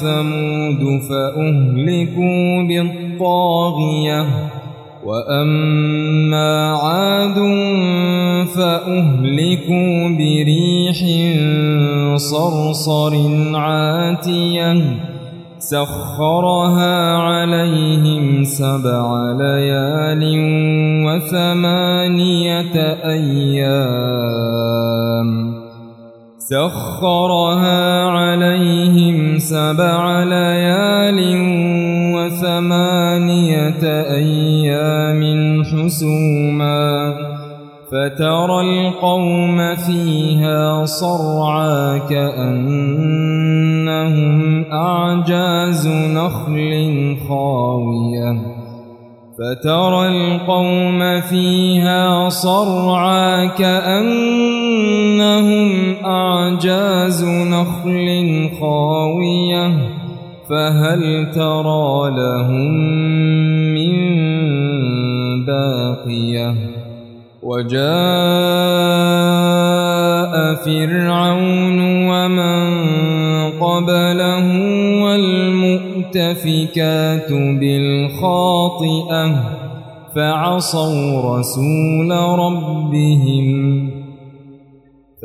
ثمود فأهلكوا بالطاغية. وأما عاد فأهلكوا بريح صرصر عاتية. سخرها عليهم سبع ليال وثمانية أيام. سخرها عليهم سبع ليال وثمانية أيام حسوما فترى القوم فيها صرعا كأنهم أعجاز نخل خاوية فترى القوم فيها صرعا كأنهم أعجاز نخل خاوية فهل ترى لهم من باقيه وجاء فرعون ومن قبله والمؤتفكات بالخاطئة فعصوا رسول ربهم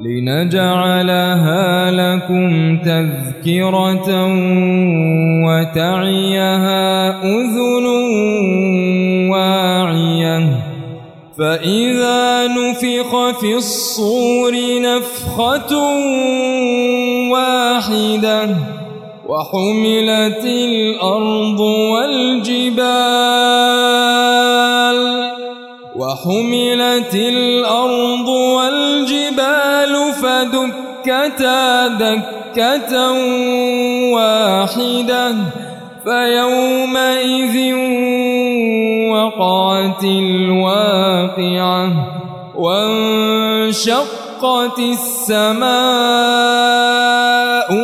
لنجعلها لكم تذكرة وتعيها أذن واعية. فإذا نفخ في الصور نفخة واحدة وحملت الأرض والجبال وحملت الأرض فدكتا دكة واحدة فيومئذ وقعت الواقعة وانشقت السماء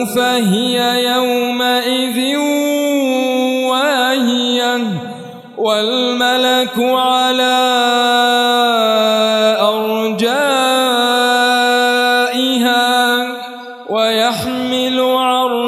فهي يومئذ واهية والملك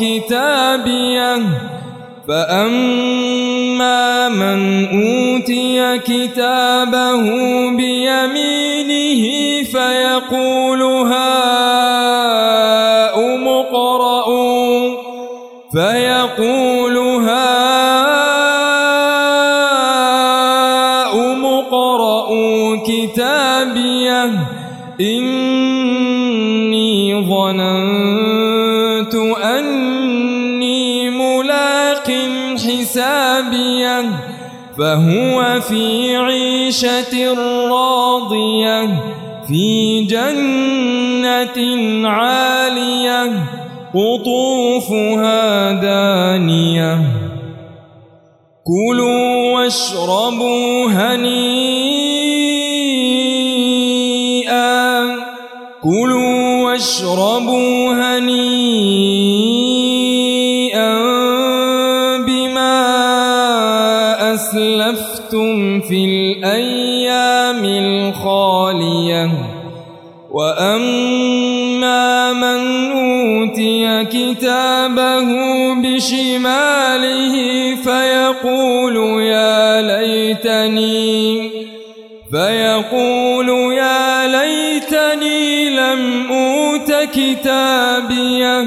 كتابيه فأما من أوتي كتابه بيمينه فيقول هاؤم اقرءوا. فيقول هاؤم اقرءوا كتابيه. إني ظننت حسابية فهو في عيشة راضية في جنة عالية قطوفها دانية. كلوا واشربوا هنيئا كلوا واشربوا هنيئا. وأما من أوتي كتابه بشماله فيقول يا ليتني فيقول يا ليتني لم أوت كتابيه.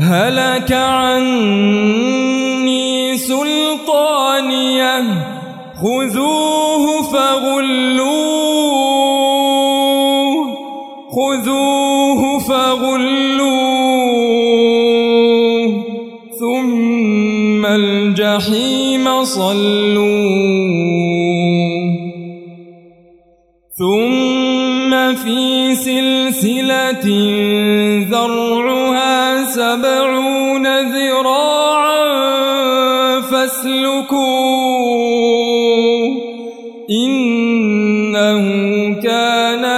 هلك عني سلطانية خذوه فغلوه خذوه فغلوه ثم الجحيم صلوه ثم في سلسلة ذرعها سبعون ذراعا فاسلكوه إنه كان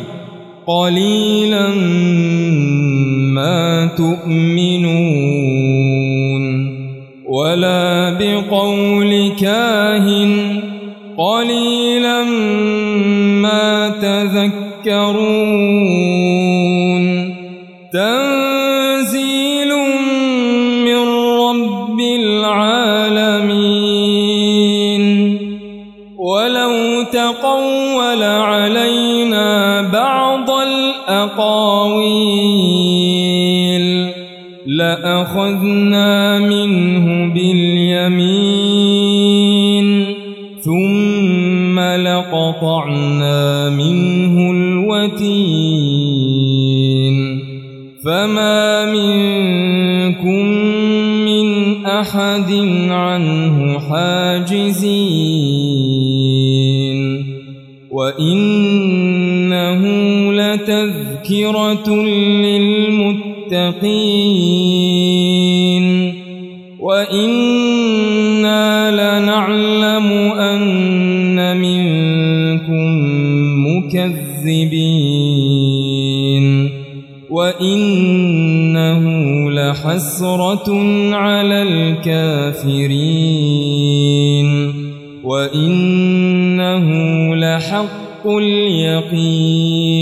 قليلا ما تؤمنون. ولا بقول كاهن قليلا ما تذكرون. تنزيل من رب العالمين. ولو تقول علينا الأقاويل لأخذنا منه باليمين ثم لقطعنا منه الوتين فما منكم من أحد عنه حاجزين وإنه لتذكرة للمتقين وإنا لنعلم أن منكم مكذبين وإنه لحسرة على الكافرين وإنه لحق اليقين